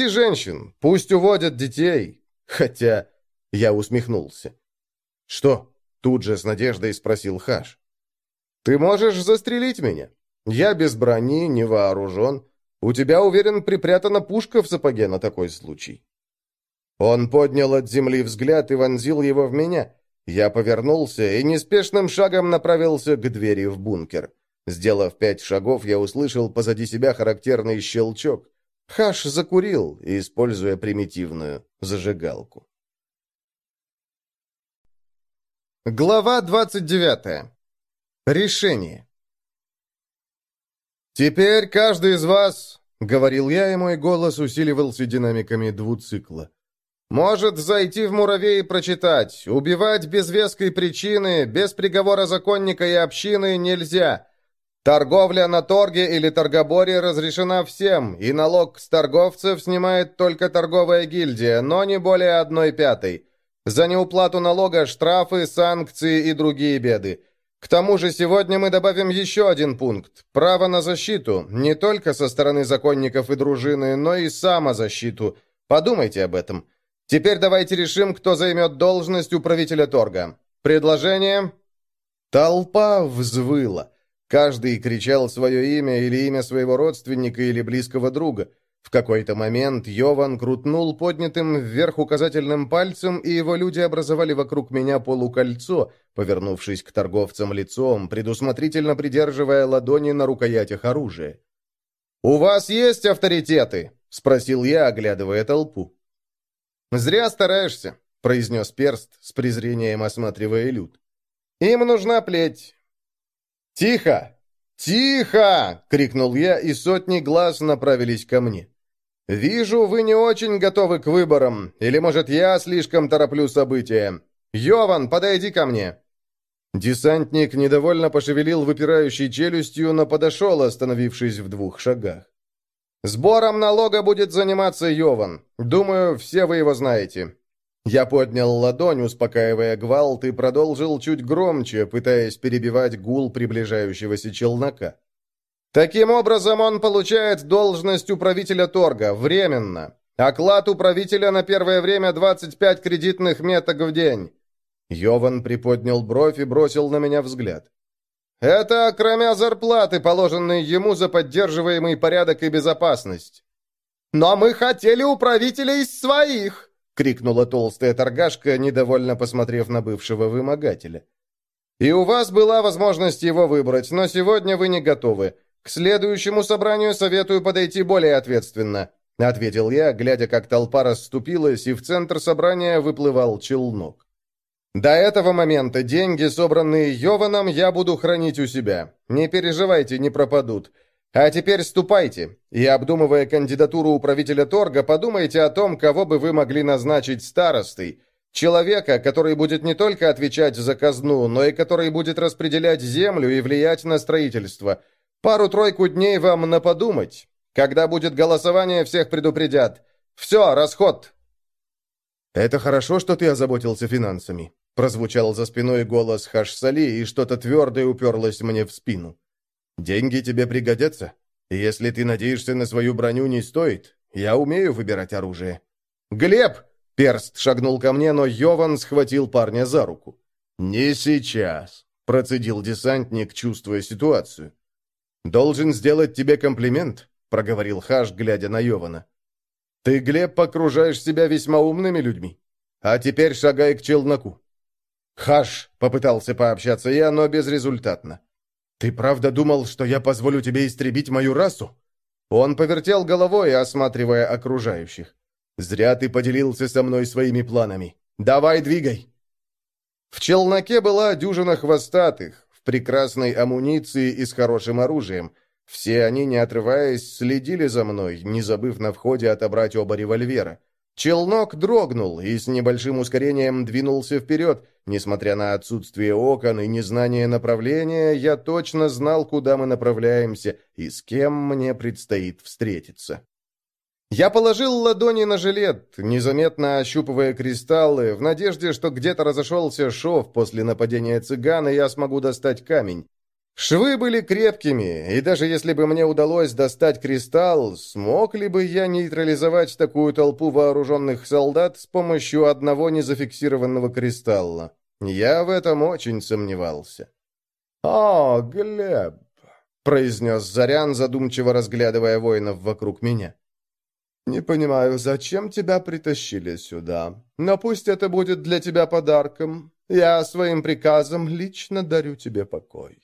Пусти женщин, пусть уводят детей. Хотя... Я усмехнулся. «Что?» — тут же с надеждой спросил Хаш. «Ты можешь застрелить меня? Я без брони, не вооружен. У тебя, уверен, припрятана пушка в сапоге на такой случай». Он поднял от земли взгляд и вонзил его в меня. Я повернулся и неспешным шагом направился к двери в бункер. Сделав пять шагов, я услышал позади себя характерный щелчок. Хаш закурил, используя примитивную зажигалку. Глава 29. Решение. «Теперь каждый из вас, — говорил я, и мой голос усиливался динамиками двуцикла, — может зайти в муравей и прочитать. Убивать без веской причины, без приговора законника и общины нельзя. Торговля на торге или торгоборе разрешена всем, и налог с торговцев снимает только торговая гильдия, но не более одной пятой». За неуплату налога штрафы, санкции и другие беды. К тому же сегодня мы добавим еще один пункт – право на защиту, не только со стороны законников и дружины, но и самозащиту. Подумайте об этом. Теперь давайте решим, кто займет должность управителя торга. Предложение? Толпа взвыла. Каждый кричал свое имя или имя своего родственника или близкого друга – в какой-то момент Йован крутнул поднятым вверх указательным пальцем, и его люди образовали вокруг меня полукольцо, повернувшись к торговцам лицом, предусмотрительно придерживая ладони на рукоятях оружия. «У вас есть авторитеты?» — спросил я, оглядывая толпу. «Зря стараешься», — произнес перст, с презрением осматривая люд. «Им нужна плеть». «Тихо!» «Тихо!» — крикнул я, и сотни глаз направились ко мне. «Вижу, вы не очень готовы к выборам, или, может, я слишком тороплю события. Йован, подойди ко мне!» Десантник недовольно пошевелил выпирающей челюстью, но подошел, остановившись в двух шагах. «Сбором налога будет заниматься Йован. Думаю, все вы его знаете. Я поднял ладонь, успокаивая гвалт, и продолжил чуть громче, пытаясь перебивать гул приближающегося челнока. Таким образом, он получает должность управителя торга, временно. Оклад управителя на первое время 25 кредитных меток в день. Йован приподнял бровь и бросил на меня взгляд. «Это кроме зарплаты, положенной ему за поддерживаемый порядок и безопасность». «Но мы хотели управителя из своих!» — крикнула толстая торгашка, недовольно посмотрев на бывшего вымогателя. «И у вас была возможность его выбрать, но сегодня вы не готовы. К следующему собранию советую подойти более ответственно», — ответил я, глядя, как толпа расступилась, и в центр собрания выплывал челнок. «До этого момента деньги, собранные Йованом, я буду хранить у себя. Не переживайте, не пропадут. А теперь ступайте, и, обдумывая кандидатуру управителя торга, подумайте о том, кого бы вы могли назначить старостой. Человека, который будет не только отвечать за казну, но и который будет распределять землю и влиять на строительство. Пару-тройку дней вам на подумать. Когда будет голосование, всех предупредят. Все, расход!» «Это хорошо, что ты озаботился финансами», — прозвучал за спиной голос Хашсали, и что-то твердое уперлось мне в спину. Деньги тебе пригодятся. Если ты надеешься на свою броню, не стоит. Я умею выбирать оружие». «Глеб!» — перст шагнул ко мне, но Йован схватил парня за руку. «Не сейчас», — процедил десантник, чувствуя ситуацию. «Должен сделать тебе комплимент», — проговорил Хаш, глядя на Йована. «Ты, Глеб, окружаешь себя весьма умными людьми. А теперь шагай к челноку». «Хаш», — попытался пообщаться я, но безрезультатно. «Ты правда думал, что я позволю тебе истребить мою расу?» Он повертел головой, осматривая окружающих. «Зря ты поделился со мной своими планами. Давай, двигай!» В челноке была дюжина хвостатых, в прекрасной амуниции и с хорошим оружием. Все они, не отрываясь, следили за мной, не забыв на входе отобрать оба револьвера. Челнок дрогнул и с небольшим ускорением двинулся вперед. Несмотря на отсутствие окон и незнание направления, я точно знал, куда мы направляемся и с кем мне предстоит встретиться. Я положил ладони на жилет, незаметно ощупывая кристаллы, в надежде, что где-то разошелся шов после нападения цыгана, и я смогу достать камень. Швы были крепкими, и даже если бы мне удалось достать кристалл, смог ли бы я нейтрализовать такую толпу вооруженных солдат с помощью одного незафиксированного кристалла? Я в этом очень сомневался. «О, Глеб!» — произнес Зарян, задумчиво разглядывая воинов вокруг меня. «Не понимаю, зачем тебя притащили сюда, но пусть это будет для тебя подарком. Я своим приказом лично дарю тебе покой».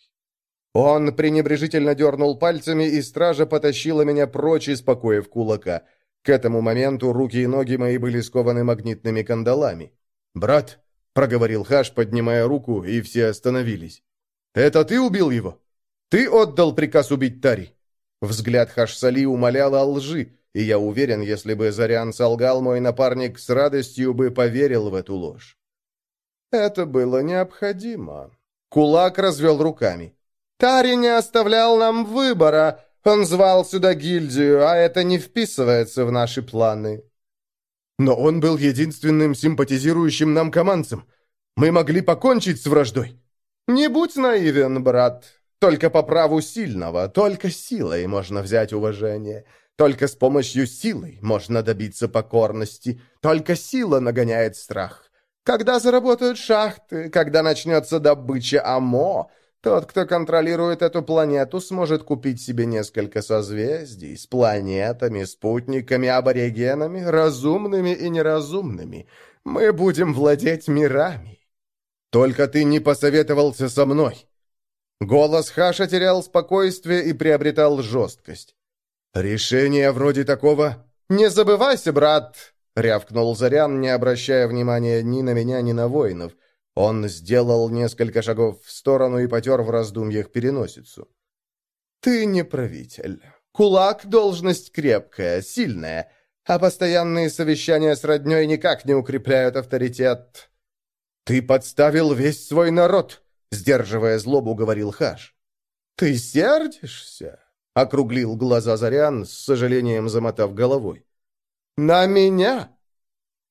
Он пренебрежительно дернул пальцами, и стража потащила меня прочь из покоев кулака. К этому моменту руки и ноги мои были скованы магнитными кандалами. «Брат», — проговорил Хаш, поднимая руку, и все остановились. «Это ты убил его? Ты отдал приказ убить Тари?» Взгляд Хашсали умолял о лжи, и я уверен, если бы Зарян солгал, мой напарник с радостью бы поверил в эту ложь. Это было необходимо. Кулак развел руками. Тари не оставлял нам выбора. Он звал сюда гильдию, а это не вписывается в наши планы». «Но он был единственным симпатизирующим нам командцем. Мы могли покончить с враждой». «Не будь наивен, брат. Только по праву сильного, только силой можно взять уважение». Только с помощью силы можно добиться покорности. Только сила нагоняет страх. Когда заработают шахты, когда начнется добыча АМО, тот, кто контролирует эту планету, сможет купить себе несколько созвездий с планетами, спутниками, аборигенами, разумными и неразумными. Мы будем владеть мирами. Только ты не посоветовался со мной. Голос Хаша терял спокойствие и приобретал жесткость. «Решение вроде такого...» «Не забывайся, брат!» — рявкнул Зарян, не обращая внимания ни на меня, ни на воинов — он сделал несколько шагов в сторону и потер в раздумьях переносицу. «Ты не правитель. Кулак — должность крепкая, сильная, а постоянные совещания с родней никак не укрепляют авторитет». «Ты подставил весь свой народ», — сдерживая злобу, говорил Хаш. «Ты сердишься?» — округлил глаза Зарян, с сожалением замотав головой. «На меня?»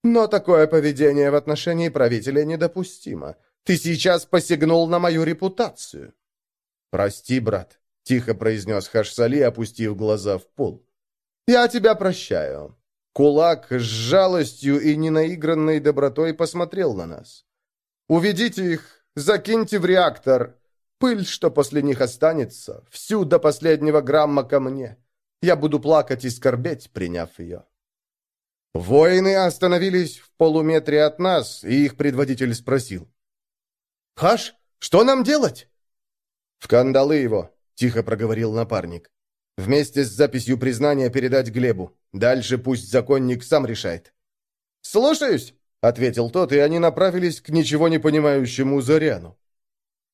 Но такое поведение в отношении правителя недопустимо. Ты сейчас посягнул на мою репутацию». «Прости, брат», — тихо произнес Хашсали, опустив глаза в пол. «Я тебя прощаю». Кулак с жалостью и ненаигранной добротой посмотрел на нас. «Уведите их, закиньте в реактор. Пыль, что после них останется, всю до последнего грамма ко мне. Я буду плакать и скорбеть, приняв ее». Воины остановились в полуметре от нас, и их предводитель спросил. «Хаш, что нам делать?» «В кандалы его», — тихо проговорил напарник. «Вместе с записью признания передать Глебу. Дальше пусть законник сам решает». «Слушаюсь», — ответил тот, и они направились к ничего не понимающему Заряну.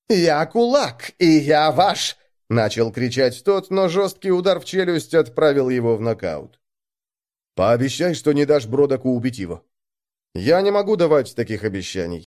«Я кулак, и я ваш!» — начал кричать тот, но жесткий удар в челюсть отправил его в нокаут. Пообещай, что не дашь Бродаку убить его». «Я не могу давать таких обещаний.